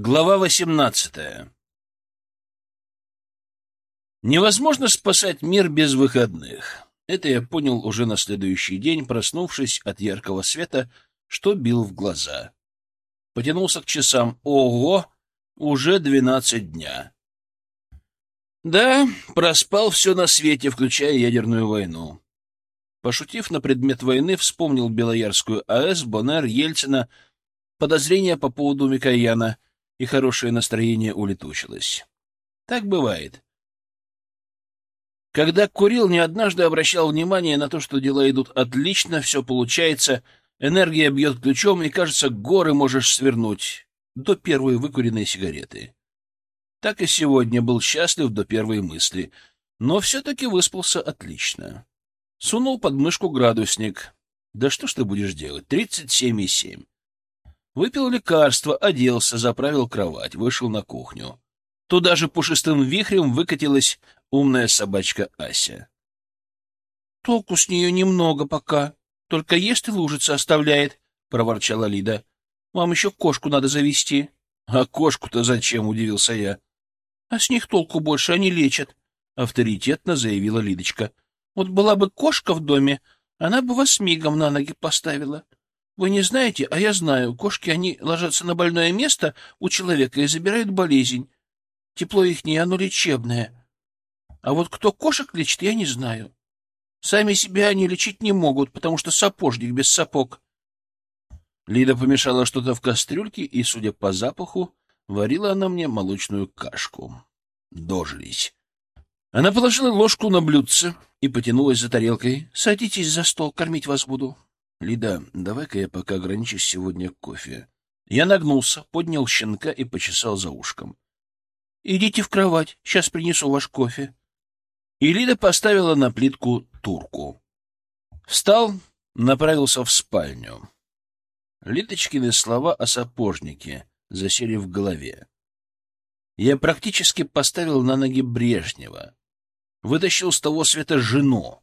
Глава восемнадцатая Невозможно спасать мир без выходных. Это я понял уже на следующий день, проснувшись от яркого света, что бил в глаза. Потянулся к часам. Ого! Уже двенадцать дня. Да, проспал все на свете, включая ядерную войну. Пошутив на предмет войны, вспомнил Белоярскую АЭС, Боннер, Ельцина, подозрения по поводу Микояна — и хорошее настроение улетучилось. Так бывает. Когда курил, не однажды обращал внимание на то, что дела идут отлично, все получается, энергия бьет ключом, и, кажется, горы можешь свернуть до первой выкуренной сигареты. Так и сегодня был счастлив до первой мысли, но все-таки выспался отлично. Сунул под мышку градусник. Да что ж ты будешь делать? Тридцать семь и семь. Выпил лекарство, оделся, заправил кровать, вышел на кухню. Туда же пушистым вихрем выкатилась умная собачка Ася. — Толку с нее немного пока, только ест и лужица оставляет, — проворчала Лида. — Вам еще кошку надо завести. — А кошку-то зачем? — удивился я. — А с них толку больше, они лечат, — авторитетно заявила Лидочка. — Вот была бы кошка в доме, она бы вас мигом на ноги поставила. — вы не знаете, а я знаю. Кошки, они ложатся на больное место у человека и забирают болезнь. Тепло их не, оно лечебное. А вот кто кошек лечит, я не знаю. Сами себя они лечить не могут, потому что сапожник без сапог. Лида помешала что-то в кастрюльке, и, судя по запаху, варила она мне молочную кашку. Дожились. Она положила ложку на блюдце и потянулась за тарелкой. — Садитесь за стол, кормить вас буду. Лида, давай-ка я пока ограничусь сегодня кофе. Я нагнулся, поднял щенка и почесал за ушком. — Идите в кровать, сейчас принесу ваш кофе. И Лида поставила на плитку турку. Встал, направился в спальню. Литочкины слова о сапожнике засели в голове. Я практически поставил на ноги Брежнева, вытащил с того света жену,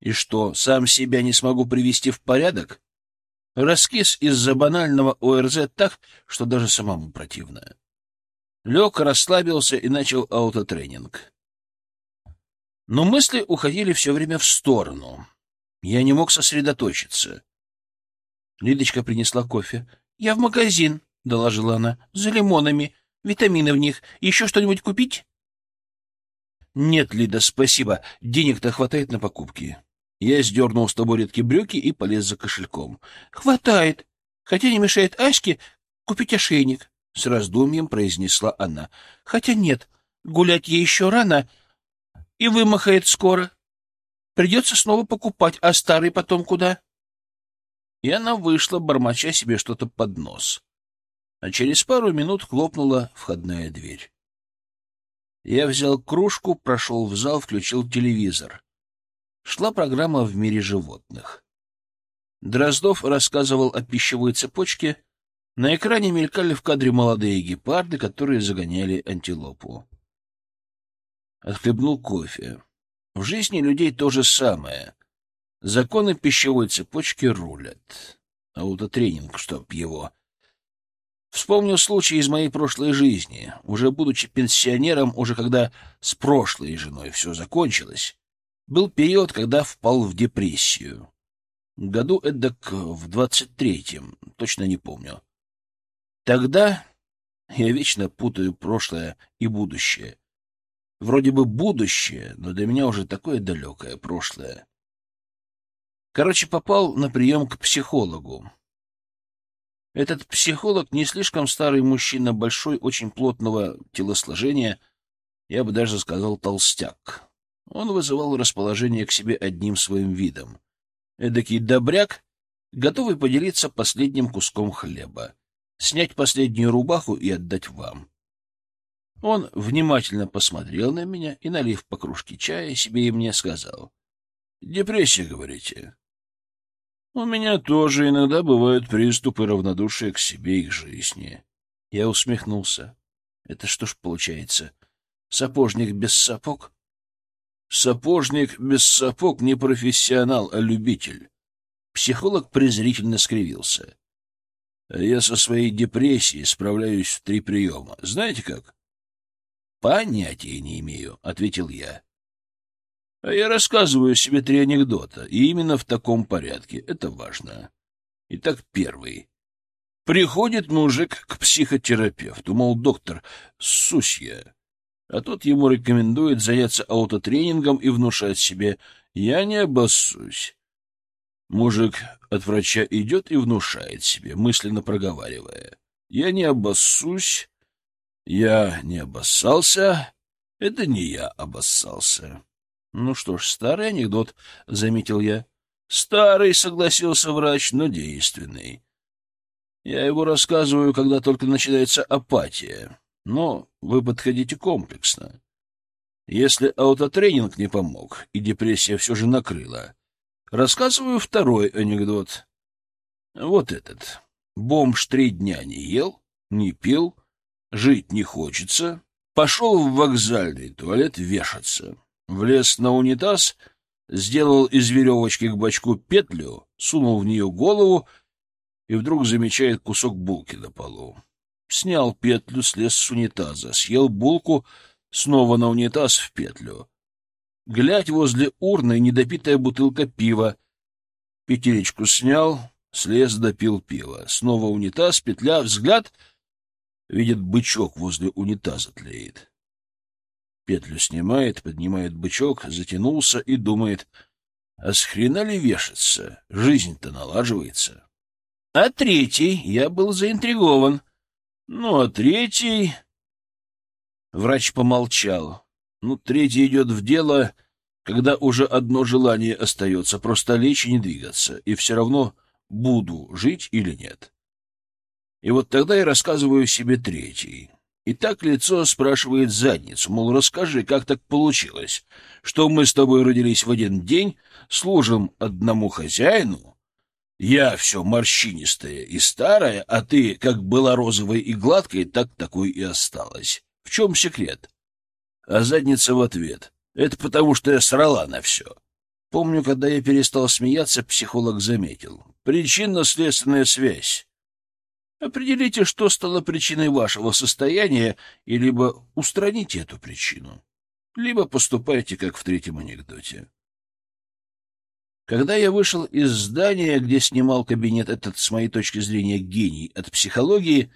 и что, сам себя не смогу привести в порядок? Раскис из-за банального ОРЗ так, что даже самому противно. Лег, расслабился и начал аутотренинг. Но мысли уходили все время в сторону. Я не мог сосредоточиться. Лидочка принесла кофе. — Я в магазин, — доложила она, — за лимонами, витамины в них. Еще что-нибудь купить? — Нет, Лида, спасибо. Денег-то хватает на покупки. Я сдернул с табуретки брюки и полез за кошельком. — Хватает. Хотя не мешает Аське купить ошейник, — с раздумьем произнесла она. — Хотя нет, гулять ей еще рано и вымахает скоро. Придется снова покупать, а старый потом куда? И она вышла, бормоча себе что-то под нос. А через пару минут хлопнула входная дверь. Я взял кружку, прошел в зал, включил телевизор шла программа «В мире животных». Дроздов рассказывал о пищевой цепочке. На экране мелькали в кадре молодые гепарды, которые загоняли антилопу. Отхлебнул кофе. В жизни людей то же самое. Законы пищевой цепочки рулят. Аутотренинг, чтоб его. Вспомнил случай из моей прошлой жизни. Уже будучи пенсионером, уже когда с прошлой женой все закончилось, был период, когда впал в депрессию. Году эдак в двадцать третьем, точно не помню. Тогда я вечно путаю прошлое и будущее. Вроде бы будущее, но для меня уже такое далекое прошлое. Короче, попал на прием к психологу. Этот психолог не слишком старый мужчина, большой, очень плотного телосложения, я бы даже сказал толстяк. Он вызывал расположение к себе одним своим видом. Эдакий добряк, готовый поделиться последним куском хлеба, снять последнюю рубаху и отдать вам. Он внимательно посмотрел на меня и, налив по кружке чая, себе и мне сказал. — Депрессия, говорите? — У меня тоже иногда бывают приступы равнодушия к себе и к жизни. Я усмехнулся. — Это что ж получается? Сапожник без сапог? — Сапожник без сапог не профессионал, а любитель. Психолог презрительно скривился. Я со своей депрессией справляюсь в три приема. Знаете как? Понятия не имею, — ответил я. А я рассказываю себе три анекдота, и именно в таком порядке. Это важно. Итак, первый. Приходит мужик к психотерапевту, мол, доктор, ссусь я. А тот ему рекомендует заняться аутотренингом и внушать себе «я не обоссусь». Мужик от врача идет и внушает себе, мысленно проговаривая. «Я не обоссусь, я не обоссался, это не я обоссался». «Ну что ж, старый анекдот», — заметил я. «Старый», — согласился врач, — «но действенный. Я его рассказываю, когда только начинается апатия, но вы подходите комплексно. Если аутотренинг не помог и депрессия все же накрыла, Рассказываю второй анекдот. Вот этот. Бомж три дня не ел, не пил, жить не хочется, пошел в вокзальный туалет вешаться, влез на унитаз, сделал из веревочки к бачку петлю, сунул в нее голову и вдруг замечает кусок булки на полу. Снял петлю, слез с унитаза, съел булку, снова на унитаз в петлю. Глядь, возле урны недопитая бутылка пива. Петелечку снял, слез, допил пиво. Снова унитаз, петля, взгляд. Видит, бычок возле унитаза тлеет. Петлю снимает, поднимает бычок, затянулся и думает, а с хрена ли вешаться? Жизнь-то налаживается. А третий я был заинтригован. Ну, а третий... Врач помолчал. Ну, третий идет в дело, когда уже одно желание остается — просто лечь и не двигаться, и все равно буду жить или нет. И вот тогда я рассказываю себе третий. И так лицо спрашивает задницу, мол, расскажи, как так получилось, что мы с тобой родились в один день, служим одному хозяину, я все морщинистая и старая, а ты, как была розовой и гладкой, так такой и осталась. В чем секрет? А задница в ответ. Это потому, что я срала на все. Помню, когда я перестал смеяться, психолог заметил. Причинно-следственная связь. Определите, что стало причиной вашего состояния, и либо устраните эту причину, либо поступайте, как в третьем анекдоте. Когда я вышел из здания, где снимал кабинет этот, с моей точки зрения, гений от психологии,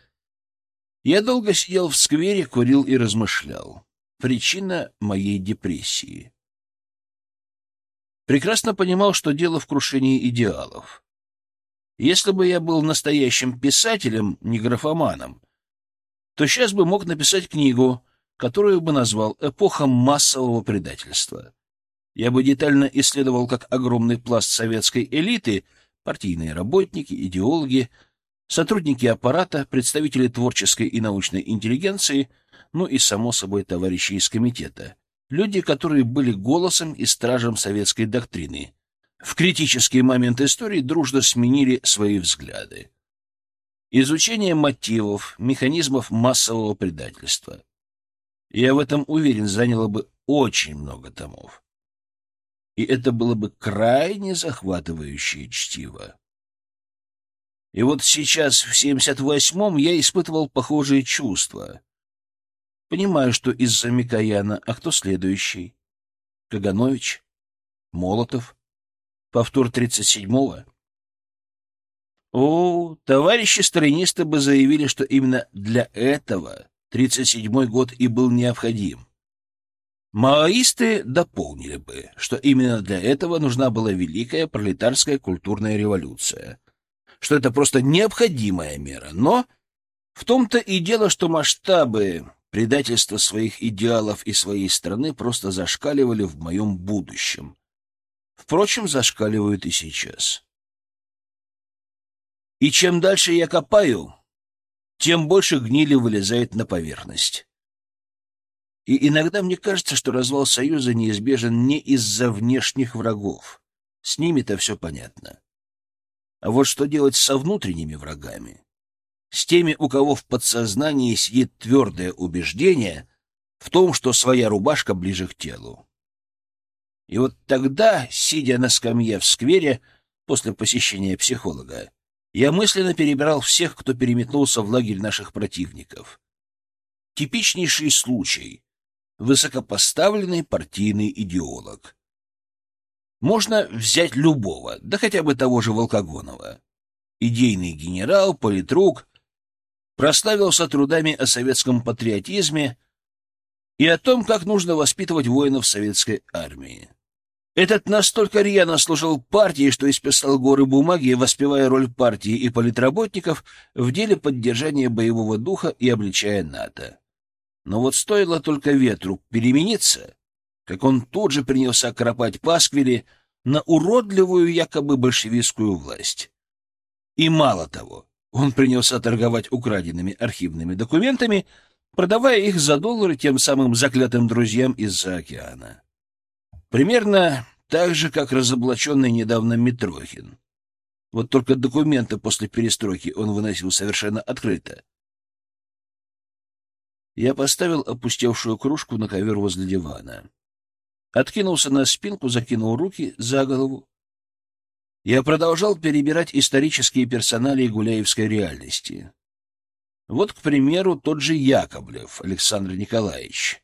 я долго сидел в сквере, курил и размышлял. Причина моей депрессии. Прекрасно понимал, что дело в крушении идеалов. Если бы я был настоящим писателем, не графоманом, то сейчас бы мог написать книгу, которую бы назвал «Эпоха массового предательства». Я бы детально исследовал, как огромный пласт советской элиты, партийные работники, идеологи, сотрудники аппарата, представители творческой и научной интеллигенции — ну и, само собой, товарищи из комитета. Люди, которые были голосом и стражем советской доктрины. В критический момент истории дружно сменили свои взгляды. Изучение мотивов, механизмов массового предательства. Я в этом уверен, заняло бы очень много томов. И это было бы крайне захватывающее чтиво. И вот сейчас, в 78-м, я испытывал похожие чувства. Понимаю, что из-за Микояна, а кто следующий? Каганович? Молотов? Повтор тридцать седьмого? О, товарищи сталинисты бы заявили, что именно для этого тридцать седьмой год и был необходим. Маоисты дополнили бы, что именно для этого нужна была великая пролетарская культурная революция, что это просто необходимая мера, но в том-то и дело, что масштабы Предательство своих идеалов и своей страны просто зашкаливали в моем будущем. Впрочем, зашкаливают и сейчас. И чем дальше я копаю, тем больше гнили вылезает на поверхность. И иногда мне кажется, что развал Союза неизбежен не из-за внешних врагов. С ними-то все понятно. А вот что делать со внутренними врагами? с теми, у кого в подсознании сидит твердое убеждение в том, что своя рубашка ближе к телу. И вот тогда, сидя на скамье в сквере после посещения психолога, Я мысленно перебирал всех, кто переметнулся в лагерь наших противников. Типичнейший случай. Высокопоставленный партийный идеолог. Можно взять любого, да хотя бы того же Волкогонова. Идейный генерал, политрук, прославился трудами о советском патриотизме и о том, как нужно воспитывать воинов советской армии. Этот настолько рьяно служил партии, что исписал горы бумаги, воспевая роль партии и политработников в деле поддержания боевого духа и обличая НАТО. Но вот стоило только ветру перемениться, как он тут же принялся кропать пасквили на уродливую якобы большевистскую власть. И мало того, он принялся торговать украденными архивными документами, продавая их за доллары тем самым заклятым друзьям из-за океана. Примерно так же, как разоблаченный недавно Митрохин. Вот только документы после перестройки он выносил совершенно открыто. Я поставил опустевшую кружку на ковер возле дивана. Откинулся на спинку, закинул руки за голову. Я продолжал перебирать исторические персонали гуляевской реальности. Вот, к примеру, тот же Яковлев Александр Николаевич.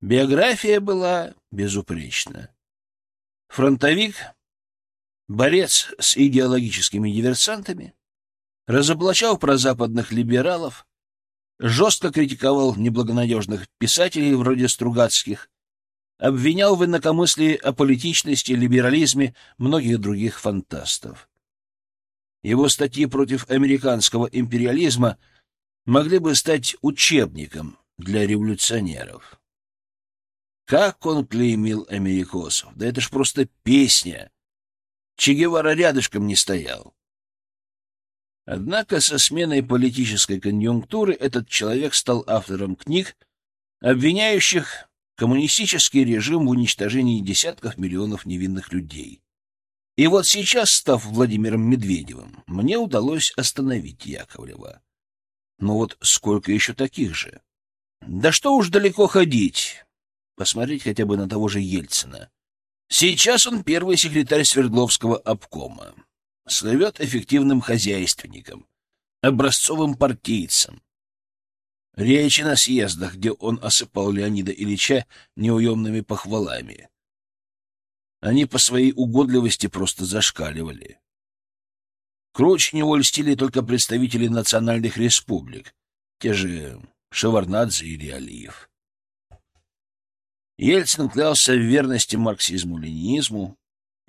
Биография была безупречна. Фронтовик, борец с идеологическими диверсантами, разоблачал прозападных либералов, жестко критиковал неблагонадежных писателей вроде Стругацких, обвинял в инакомыслии о политичности, либерализме многих других фантастов. Его статьи против американского империализма могли бы стать учебником для революционеров. Как он клеймил америкосов! Да это ж просто песня! Че Гевара рядышком не стоял. Однако со сменой политической конъюнктуры этот человек стал автором книг, обвиняющих коммунистический режим в уничтожении десятков миллионов невинных людей. И вот сейчас, став Владимиром Медведевым, мне удалось остановить Яковлева. Но вот сколько еще таких же? Да что уж далеко ходить. Посмотреть хотя бы на того же Ельцина. Сейчас он первый секретарь Свердловского обкома. Слывет эффективным хозяйственником, образцовым партийцем. Речи на съездах, где он осыпал Леонида Ильича неуемными похвалами. Они по своей угодливости просто зашкаливали. Круче него льстили только представители национальных республик, те же Шеварнадзе или Алиев. Ельцин клялся в верности марксизму-ленинизму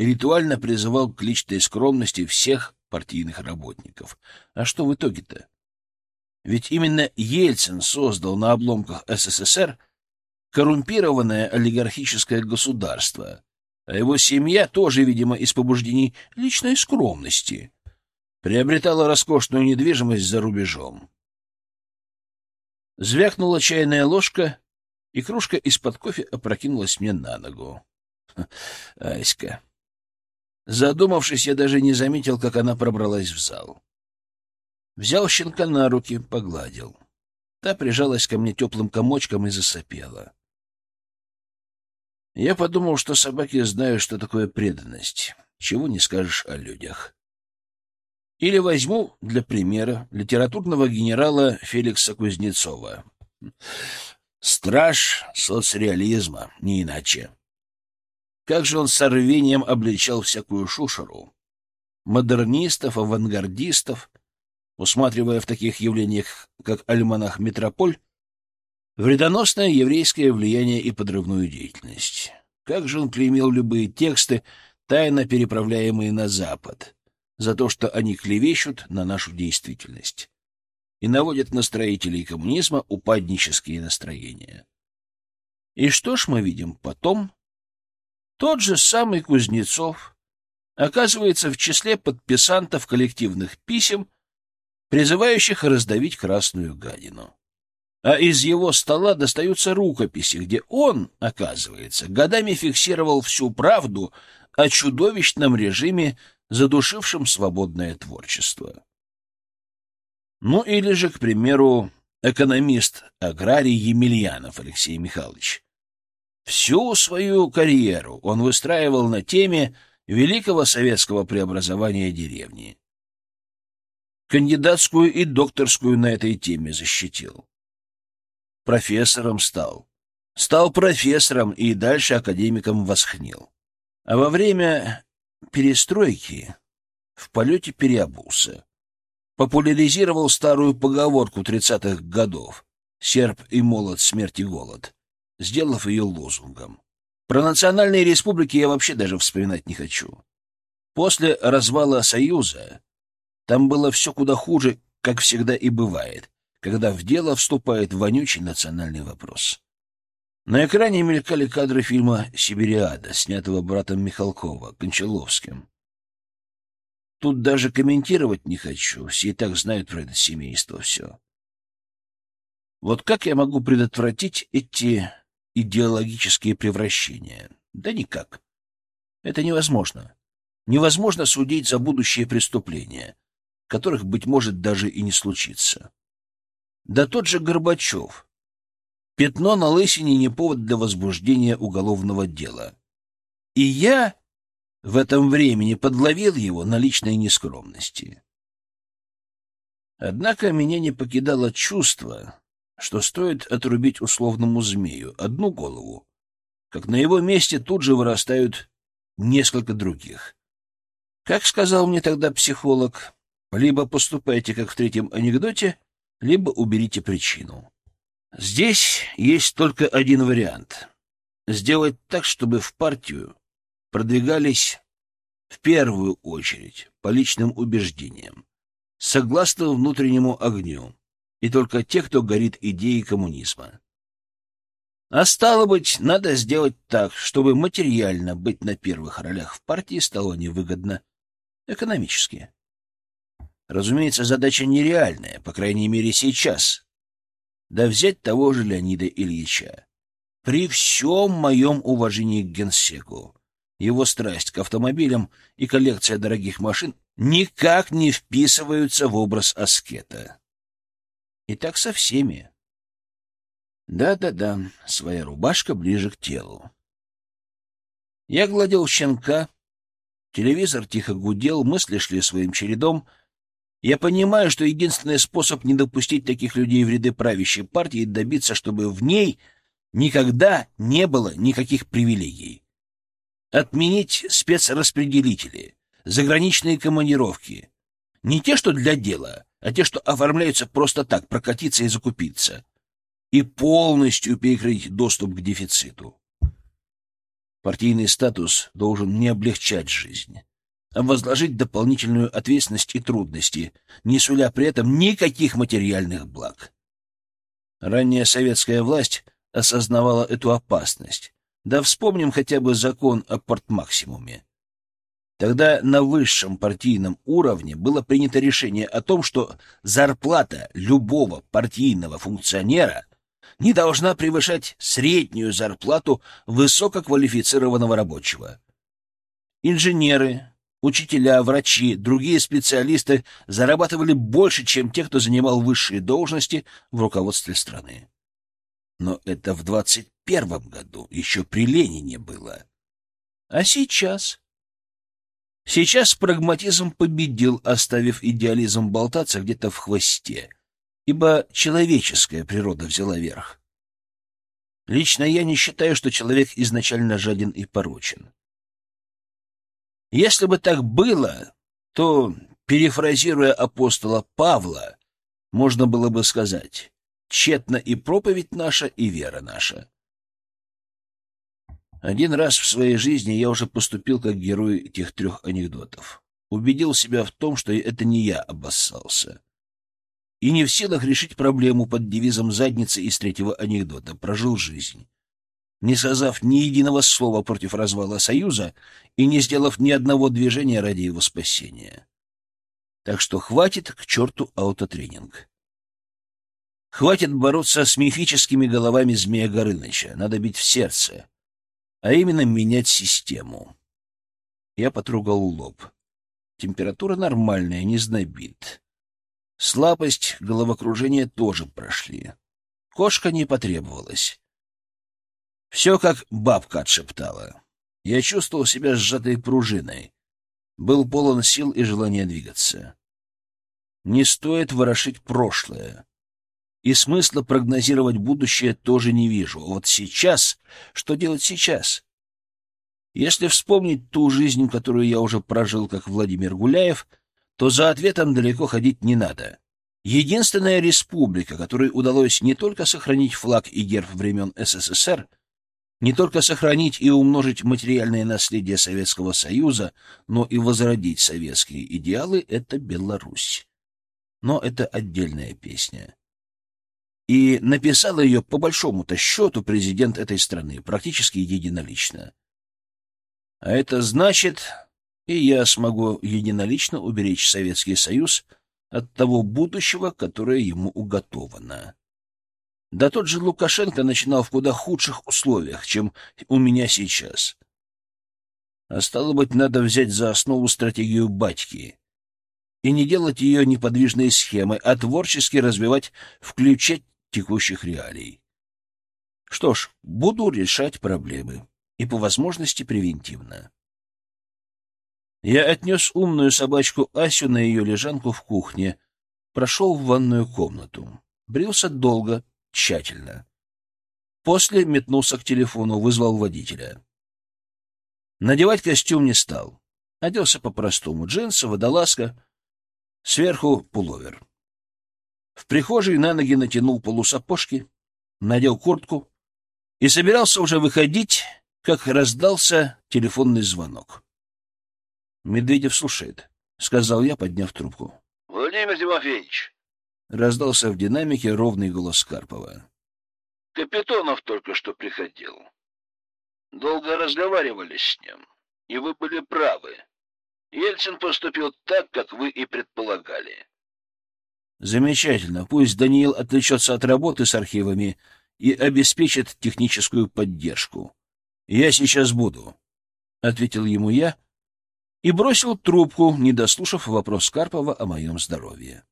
ритуально призывал к личной скромности всех партийных работников. А что в итоге-то? Ведь именно Ельцин создал на обломках СССР коррумпированное олигархическое государство, а его семья тоже, видимо, из побуждений личной скромности приобретала роскошную недвижимость за рубежом. Звякнула чайная ложка, и кружка из-под кофе опрокинулась мне на ногу. Аська. Задумавшись, я даже не заметил, как она пробралась в зал. Взял щенка на руки, погладил. Та прижалась ко мне теплым комочком и засопела. Я подумал, что собаки знают, что такое преданность. Чего не скажешь о людях. Или возьму, для примера, литературного генерала Феликса Кузнецова. Страж соцреализма, не иначе. Как же он с рвением обличал всякую шушеру. Модернистов, авангардистов, усматривая в таких явлениях, как альманах «Метрополь», вредоносное еврейское влияние и подрывную деятельность. Как же он клеймил любые тексты, тайно переправляемые на Запад, за то, что они клевещут на нашу действительность и наводят на строителей коммунизма упаднические настроения. И что ж мы видим потом? Тот же самый Кузнецов оказывается в числе подписантов коллективных писем, призывающих раздавить красную гадину. А из его стола достаются рукописи, где он, оказывается, годами фиксировал всю правду о чудовищном режиме, задушившем свободное творчество. Ну или же, к примеру, экономист-аграрий Емельянов Алексей Михайлович. Всю свою карьеру он выстраивал на теме великого советского преобразования деревни. Кандидатскую и докторскую на этой теме защитил. Профессором стал. Стал профессором и дальше академиком восхнил. А во время перестройки в полете переобулся. Популяризировал старую поговорку тридцатых годов «Серп и молот, смерть и голод», сделав ее лозунгом. Про национальные республики я вообще даже вспоминать не хочу. После развала Союза там было все куда хуже, как всегда и бывает, когда в дело вступает вонючий национальный вопрос. На экране мелькали кадры фильма «Сибириада», снятого братом Михалкова, Кончаловским. Тут даже комментировать не хочу, все и так знают про это семейство все. Вот как я могу предотвратить эти идеологические превращения? Да никак. Это невозможно. Невозможно судить за будущие преступления, которых, быть может, даже и не случится. Да тот же Горбачев. Пятно на лысине не повод для возбуждения уголовного дела. И я в этом времени подловил его на личной нескромности. Однако меня не покидало чувство, что стоит отрубить условному змею одну голову, как на его месте тут же вырастают несколько других. Как сказал мне тогда психолог, либо поступайте, как в третьем анекдоте, либо уберите причину. Здесь есть только один вариант — сделать так, чтобы в партию продвигались в первую очередь по личным убеждениям, согласно внутреннему огню, и только те, кто горит идеей коммунизма. А стало быть, надо сделать так, чтобы материально быть на первых ролях в партии стало невыгодно экономически. Разумеется, задача нереальная, по крайней мере сейчас. Да взять того же Леонида Ильича. При всем моем уважении к генсеку, его страсть к автомобилям и коллекция дорогих машин никак не вписываются в образ аскета. И так со всеми. Да-да-да, своя рубашка ближе к телу. Я гладил щенка, телевизор тихо гудел, мысли шли своим чередом. Я понимаю, что единственный способ не допустить таких людей в ряды правящей партии — добиться, чтобы в ней никогда не было никаких привилегий. Отменить спецраспределители, заграничные командировки. Не те, что для дела, а те, что оформляются просто так, прокатиться и закупиться. И полностью перекрыть доступ к дефициту. Партийный статус должен не облегчать жизнь, а возложить дополнительную ответственность и трудности, не суля при этом никаких материальных благ. Ранняя советская власть осознавала эту опасность. Да вспомним хотя бы закон о портмаксимуме. Тогда на высшем партийном уровне было принято решение о том, что зарплата любого партийного функционера не должна превышать среднюю зарплату высококвалифицированного рабочего. Инженеры, учителя, врачи, другие специалисты зарабатывали больше, чем те, кто занимал высшие должности в руководстве страны. Но это в 21 году, еще при Ленине было. А сейчас Сейчас прагматизм победил, оставив идеализм болтаться где-то в хвосте, ибо человеческая природа взяла верх. Лично я не считаю, что человек изначально жаден и порочен. Если бы так было, то, перефразируя апостола Павла, можно было бы сказать «Тщетна и проповедь наша, и вера наша». Один раз в своей жизни я уже поступил как герой тех трех анекдотов. Убедил себя в том, что это не я обоссался. И не в силах решить проблему под девизом задницы из третьего анекдота. Прожил жизнь. Не сказав ни единого слова против развала Союза и не сделав ни одного движения ради его спасения. Так что хватит к черту аутотренинг. Хватит бороться с мифическими головами Змея Горыныча. Надо бить в сердце а именно менять систему. Я потрогал лоб. Температура нормальная, не знобит. Слабость, головокружение тоже прошли. Кошка не потребовалась. Все, как бабка отшептала. Я чувствовал себя сжатой пружиной. Был полон сил и желания двигаться. Не стоит ворошить прошлое. И смысла прогнозировать будущее тоже не вижу. Вот сейчас... Что делать сейчас? Если вспомнить ту жизнь, которую я уже прожил, как Владимир Гуляев, то за ответом далеко ходить не надо. Единственная республика, которой удалось не только сохранить флаг и герб времен СССР, не только сохранить и умножить материальное наследие Советского Союза, но и возродить советские идеалы — это Беларусь. Но это отдельная песня. И написал ее по большому-то счету президент этой страны, практически единолично. А это значит, и я смогу единолично уберечь Советский Союз от того будущего, которое ему уготовано. Да тот же Лукашенко начинал в куда худших условиях, чем у меня сейчас. А стало быть, надо взять за основу стратегию батьки и не делать ее неподвижной схемой, а творчески развивать в ключе текущих реалий. Что ж, буду решать проблемы, и по возможности превентивно. Я отнес умную собачку Асю на ее лежанку в кухне, прошел в ванную комнату. Брился долго, тщательно. После метнулся к телефону, вызвал водителя. Надевать костюм не стал. Оделся по-простому. Джинсы, водолазка, сверху пуловер. В прихожей на ноги натянул полусапожки, надел куртку и собирался уже выходить, как раздался телефонный звонок. «Медведев слушает», — сказал я, подняв трубку. «Владимир Тимофеевич, Раздался в динамике ровный голос Карпова. Капитонов только что приходил. Долго разговаривали с ним, и вы были правы. Ельцин поступил так, как вы и предполагали. Замечательно. Пусть Даниил отвлечется от работы с архивами и обеспечит техническую поддержку. Я сейчас буду, — ответил ему я и бросил трубку, не дослушав вопрос Карпова о моем здоровье.